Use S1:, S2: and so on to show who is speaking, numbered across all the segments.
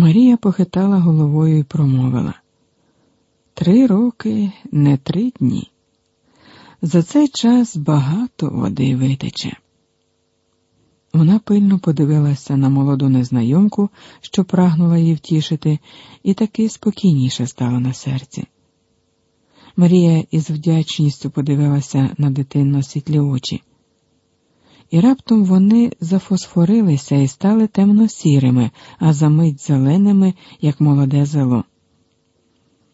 S1: Марія похитала головою і промовила три роки, не три дні. За цей час багато води витече. Вона пильно подивилася на молоду незнайомку, що прагнула її втішити, і таки спокійніше стало на серці. Марія із вдячністю подивилася на дитинно світлі очі, і раптом вони зафосфорилися і стали темно-сірими, а за мить зеленими, як молоде зело.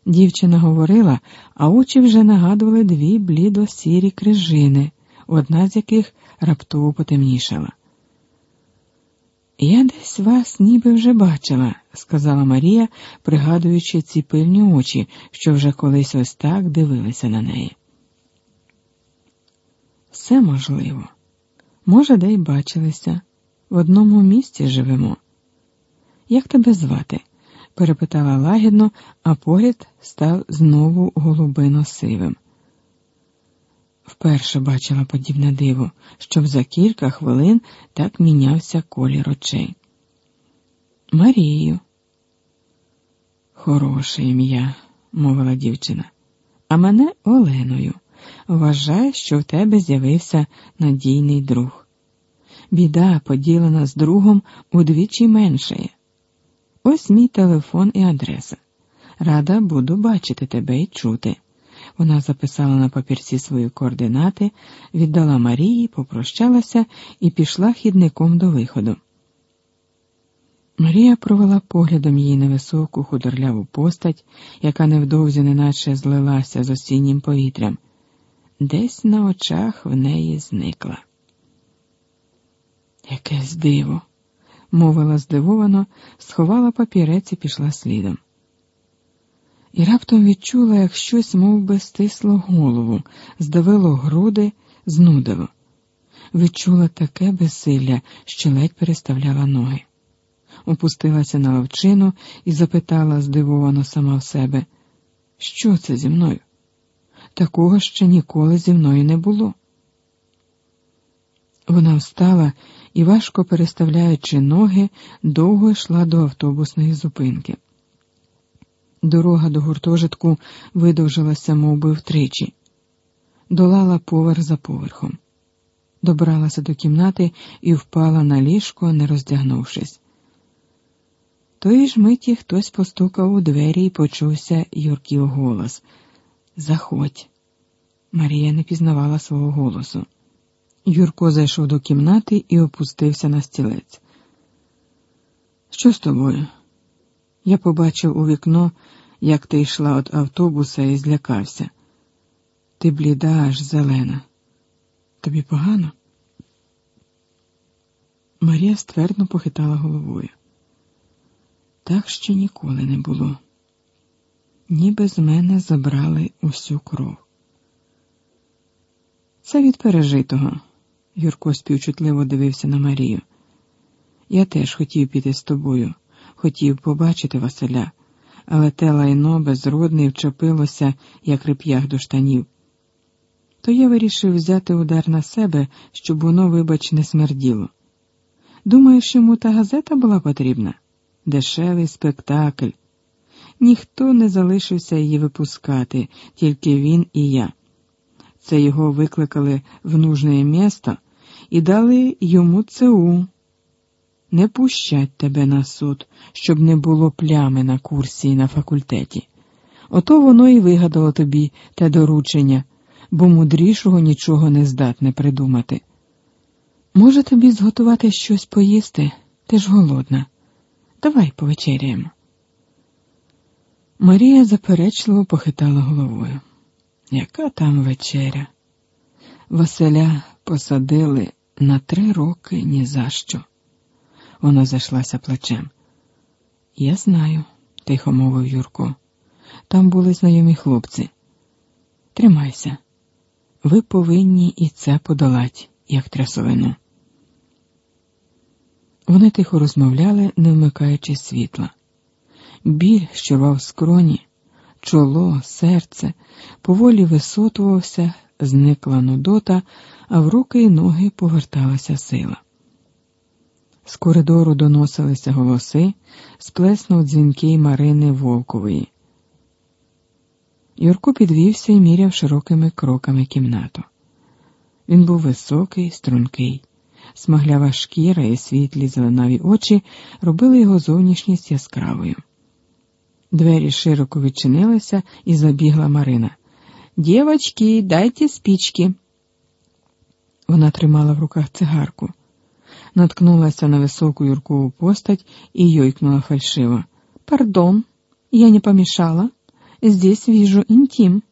S1: Дівчина говорила, а очі вже нагадували дві блідо-сірі крижини, одна з яких раптово потемнішала. Я десь вас ніби вже бачила, сказала Марія, пригадуючи ці пильні очі, що вже колись ось так дивилися на неї. Все можливо. Може, де й бачилися. В одному місці живемо. Як тебе звати? перепитала лагідно, а погляд став знову голубино сивим. Вперше бачила подібне диво, щоб за кілька хвилин так мінявся колір очей. Марію. Хороше ім'я, мовила дівчина, а мене Оленою. Вважай, що в тебе з'явився надійний друг. Біда, поділена з другом, удвічі меншає. Ось мій телефон і адреса. Рада буду бачити тебе і чути. Вона записала на папірці свої координати, віддала Марії, попрощалася і пішла хідником до виходу. Марія провела поглядом її невисоку худорляву постать, яка невдовзі неначе злилася з осіннім повітрям. Десь на очах в неї зникла. Якесь диво, мовила здивовано, сховала папірець і пішла слідом і раптом відчула, як щось мов би, стисло голову, здавило груди, знудило. Відчула таке безсилля, що ледь переставляла ноги. Опустилася на ловчину і запитала здивовано сама в себе, що це зі мною? Такого ще ніколи зі мною не було. Вона встала і, важко переставляючи ноги, довго йшла до автобусної зупинки. Дорога до гуртожитку видовжилася мов би, втричі, долала поверх за поверхом, добралася до кімнати і впала на ліжко, не роздягнувшись. Тої ж миті хтось постукав у двері і почувся Юрків голос Заходь. Марія не пізнавала свого голосу. Юрко зайшов до кімнати і опустився на стілець. Що з тобою? Я побачив у вікно, як ти йшла від автобуса і злякався. Ти бліда, аж зелена. Тобі погано? Марія ствердно похитала головою. Так ще ніколи не було. Ніби з мене забрали усю кров. Це від пережитого. Юрко співчутливо дивився на Марію. Я теж хотів піти з тобою хотів побачити Василя, але те лайно безродне вчепилося, як реп'ях до штанів. То я вирішив взяти удар на себе, щоб воно, вибач, не смерділо. Думаєш, йому та газета була потрібна? Дешевий спектакль. Ніхто не залишився її випускати, тільки він і я. Це його викликали в нужне місто і дали йому ЦУ не пущать тебе на суд, щоб не було плями на курсі і на факультеті. Ото воно і вигадало тобі те доручення, бо мудрішого нічого не здатне придумати. Може, тобі зготувати щось поїсти, ти ж голодна. Давай повечеряємо. Марія заперечливо похитала головою. Яка там вечеря? Василя посадили на три роки ні за що. Вона зайшлася плачем. Я знаю, тихо мовив Юрко. Там були знайомі хлопці. Тримайся, ви повинні і це подолать, як трясовину. Вони тихо розмовляли, не вмикаючи світла. Біль, що рвав скроні, чоло, серце, поволі висотувався, зникла нудота, а в руки й ноги поверталася сила. З коридору доносилися голоси, сплеснув дзвінки Марини Волкової. Юрко підвівся і міряв широкими кроками кімнату. Він був високий, стрункий, смаглява шкіра і світлі зеленаві очі робили його зовнішність яскравою. Двері широко відчинилися і забігла Марина. Дівочки, дайте спічки. Вона тримала в руках цигарку, наткнулася на високу юркову постать і йойкнула фальшиво. Пардон, я не помешала. Здесь вижу інтим.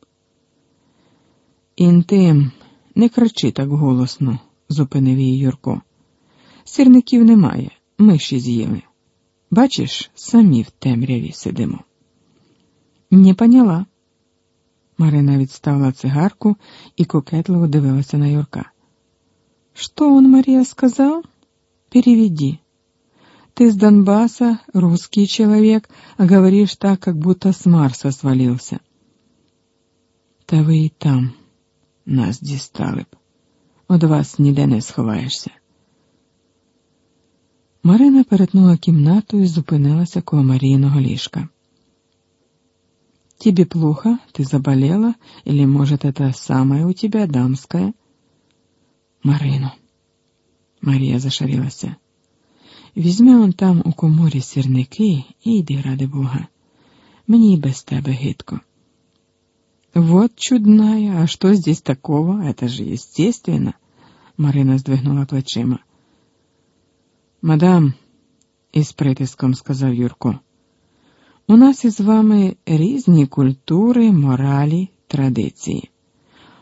S1: Інтим, не кричи так голосно, зупинив її Юрко. Сірників немає, миші з'їли. Бачиш, самі в темряві сидимо. Не поняла. Марина відставила цигарку і кокетливо дивилася на Юрка. Что он, Мария, сказал? Переведи. Ты с Донбасса, русский человек, а говоришь так, как будто с Марса свалился. Та ви і там нас дістали б. От вас ніде не сховаєшся. Марина перетнула кімнату і зупинилася коло Марійного ліжка. Тебе плохо? Ты заболела? Или, может, это самое у тебя дамское? Марину. Марія зашарілася. Візьми он там у коморі сірники і йди, ради Бога. Мені і без тебе гидко. Вот чудная, а что здесь такого? Это же естественно. Марина здвигнула плечима. Мадам, із притиском сказав Юрко, У нас із вами різні культури, моралі, традиції.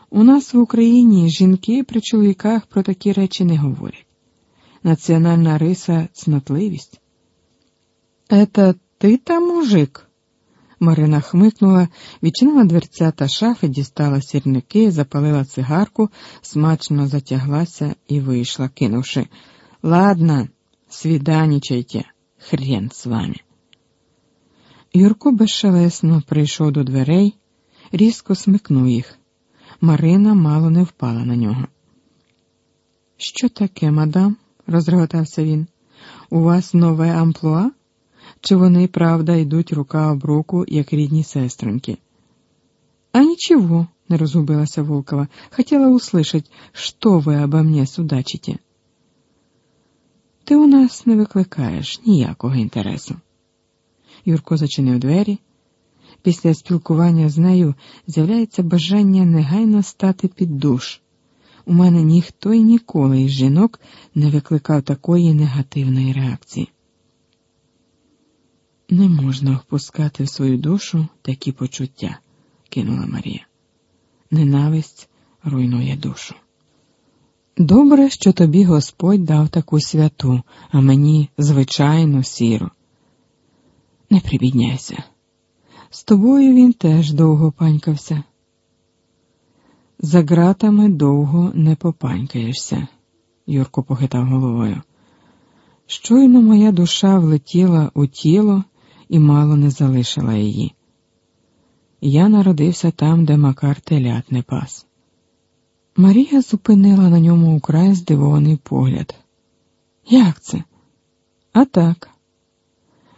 S1: У нас в Україні жінки при чоловіках про такі речі не говорять. Національна риса цнотливість. «Это ти там мужик? Марина хмикнула, відчинила дверця та шафи, дістала сірники, запалила цигарку, смачно затяглася і вийшла, кинувши Ладно, свіданічайте, хрен з вами. Юрко безшелесно прийшов до дверей, різко смикнув їх. Марина мало не впала на нього. Що таке, мадам? розреготався він. У вас нове амплуа? Чи вони, правда, йдуть рука об руку, як рідні сестринки? А ничего, не розгубилася Волкова. Хотела услышать, что вы обо мне судачите. Ти у нас не викликаєш ніякого інтересу. Юрко зачинив двері. Після спілкування з нею з'являється бажання негайно стати під душ. У мене ніхто і ніколи із жінок не викликав такої негативної реакції. Не можна впускати в свою душу такі почуття, кинула Марія. Ненависть руйнує душу. Добре, що тобі Господь дав таку святу, а мені звичайну сіру. Не прибідняйся. З тобою він теж довго панькався. За ґратами довго не попанькаєшся, Юрко похитав головою. Щойно моя душа влетіла у тіло і мало не залишила її. Я народився там, де Макар телят не пас. Марія зупинила на ньому украй здивований погляд. Як це? А так.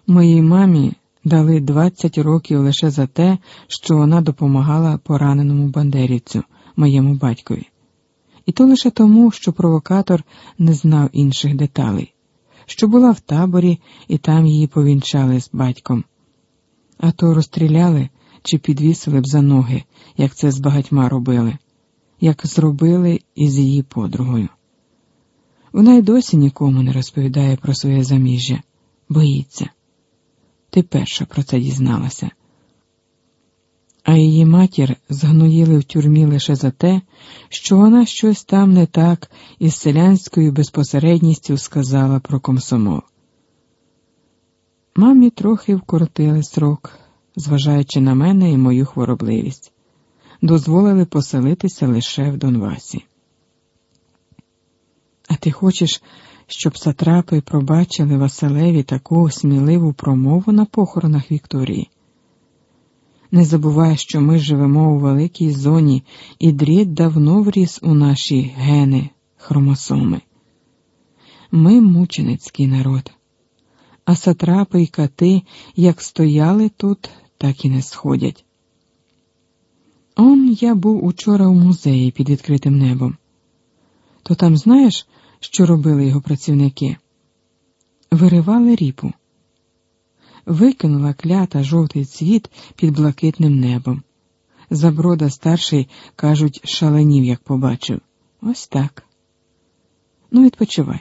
S1: Моїй мамі дали 20 років лише за те, що вона допомагала пораненому бандерівцю, моєму батькові. І то лише тому, що провокатор не знав інших деталей, що була в таборі і там її повінчали з батьком. А то розстріляли чи підвісили б за ноги, як це з багатьма робили, як зробили із її подругою. Вона й досі нікому не розповідає про своє заміжжя, боїться. Ти перша про це дізналася. А її матір згноїли в тюрмі лише за те, що вона щось там не так із селянською безпосередністю сказала про комсомол. Мамі трохи вкоротили срок, зважаючи на мене і мою хворобливість, дозволили поселитися лише в Донбасі. А ти хочеш, щоб сатрапи пробачили Василеві таку сміливу промову на похоронах Вікторії? Не забувай, що ми живемо у великій зоні, і дріт давно вріс у наші гени, хромосоми. Ми мученицький народ. А сатрапи й кати як стояли тут, так і не сходять. Он я був учора у музеї під відкритим небом. То там знаєш, що робили його працівники? Виривали ріпу, викинула клята жовтий цвіт під блакитним небом. Заброда старший, кажуть, шаленів, як побачив. Ось так. Ну, відпочивай.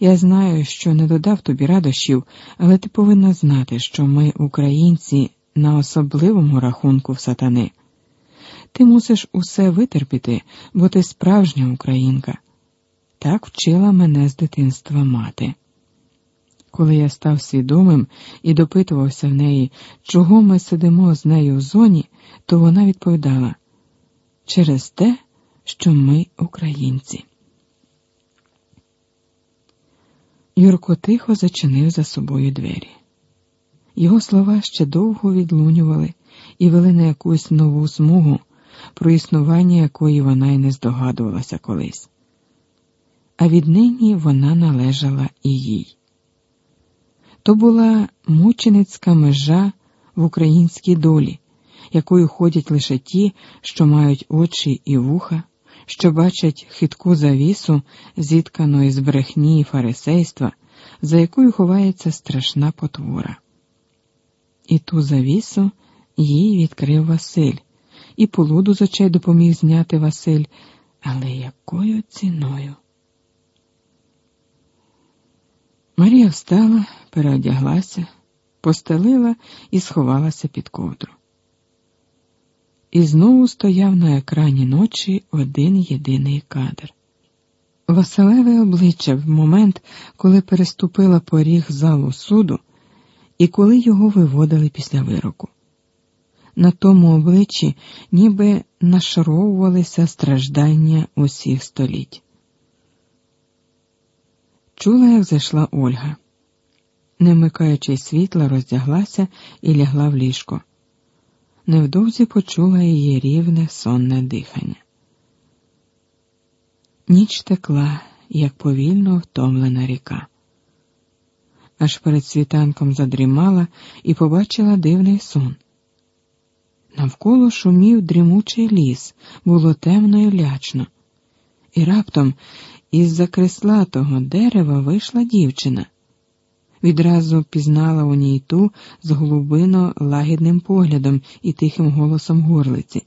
S1: Я знаю, що не додав тобі радощів, але ти повинна знати, що ми, українці, на особливому рахунку в сатани. Ти мусиш усе витерпіти, бо ти справжня українка. Так вчила мене з дитинства мати. Коли я став свідомим і допитувався в неї, чого ми сидимо з нею в зоні, то вона відповідала через те, що ми українці. Юрко тихо зачинив за собою двері. Його слова ще довго відлунювали і вели на якусь нову смугу, про існування якої вона й не здогадувалася колись. А віднині вона належала і їй. То була мученицька межа в українській долі, якою ходять лише ті, що мають очі і вуха, що бачать хитку завісу, зіткану із брехні і фарисейства, за якою ховається страшна потвора. І ту завісу їй відкрив Василь, і полуду з очей допоміг зняти Василь, але якою ціною? Марія встала, переодяглася, постелила і сховалася під ковдру. І знову стояв на екрані ночі один єдиний кадр. Василеве обличчя в момент, коли переступила поріг залу суду, і коли його виводили після вироку. На тому обличчі ніби нашаровувалися страждання усіх століть. Чула, як зайшла Ольга. Не вмикаючи світла, роздяглася і лягла в ліжко. Невдовзі почула її рівне сонне дихання. Ніч текла, як повільно втомлена ріка. Аж перед світанком задрімала і побачила дивний сон. Навколо шумів дрімучий ліс, було темно і лячно, і раптом із за креслатого дерева вийшла дівчина. Відразу пізнала у ній ту з глубино лагідним поглядом і тихим голосом горлиці.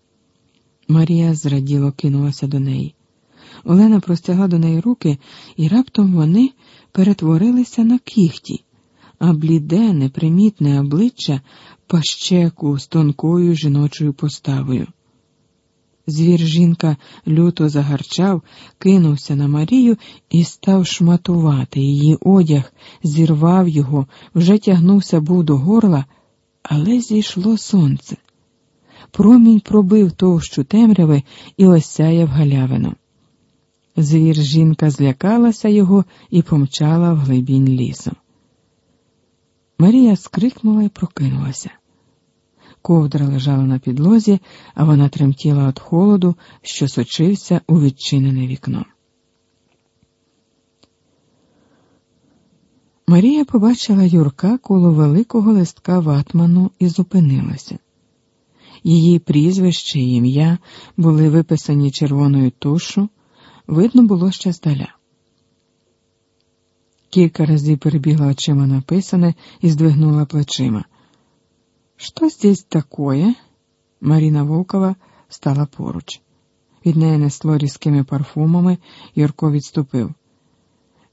S1: Марія зраділо кинулася до неї. Олена простягла до неї руки, і раптом вони перетворилися на кіхті, а бліде, непримітне обличчя пащеку з тонкою жіночою поставою. Звір жінка люто загарчав, кинувся на Марію і став шматувати її одяг, зірвав його, вже тягнувся був до горла, але зійшло сонце. Промінь пробив товщу темряви і осяяв галявину. Звір жінка злякалася його і помчала в глибінь лісу. Марія скрикнула і прокинулася. Ковдра лежала на підлозі, а вона тремтіла від холоду, що сочився у відчинене вікно. Марія побачила Юрка коло великого листка ватману і зупинилася. Її прізвище і ім'я були виписані червоною тушу, видно було ще здаля. Кілька разів перебігла очима написане і здвигнула плечима. Что здесь такое? Маріна Волкова стала поруч. Від неї несло різкими парфумами, Юрко відступив.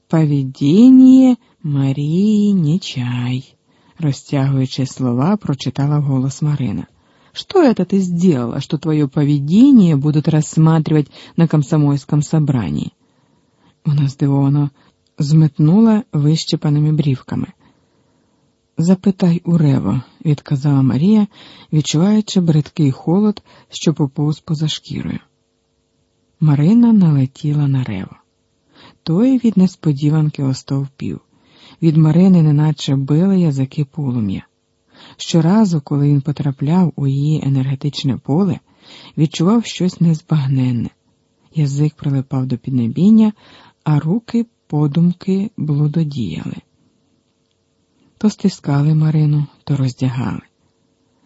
S1: Поведіння Марії Нечай, розтягуючи слова, прочитала вголос Марина. Что это ты сделала, что твое поведение будут рассматривать на комсомольском собрании? Вона здивовано зметнула вищепаними брівками. Запитай у Рево, відказала Марія, відчуваючи бридкий холод, що поповз поза шкірою. Марина налетіла на Рево. Той від несподіванки остовпів. Від Марини неначе били язики полум'я. Щоразу, коли він потрапляв у її енергетичне поле, відчував щось незбагненне. Язик прилипав до піднебіння, а руки подумки блудодіяли. То стискали Марину, то роздягали.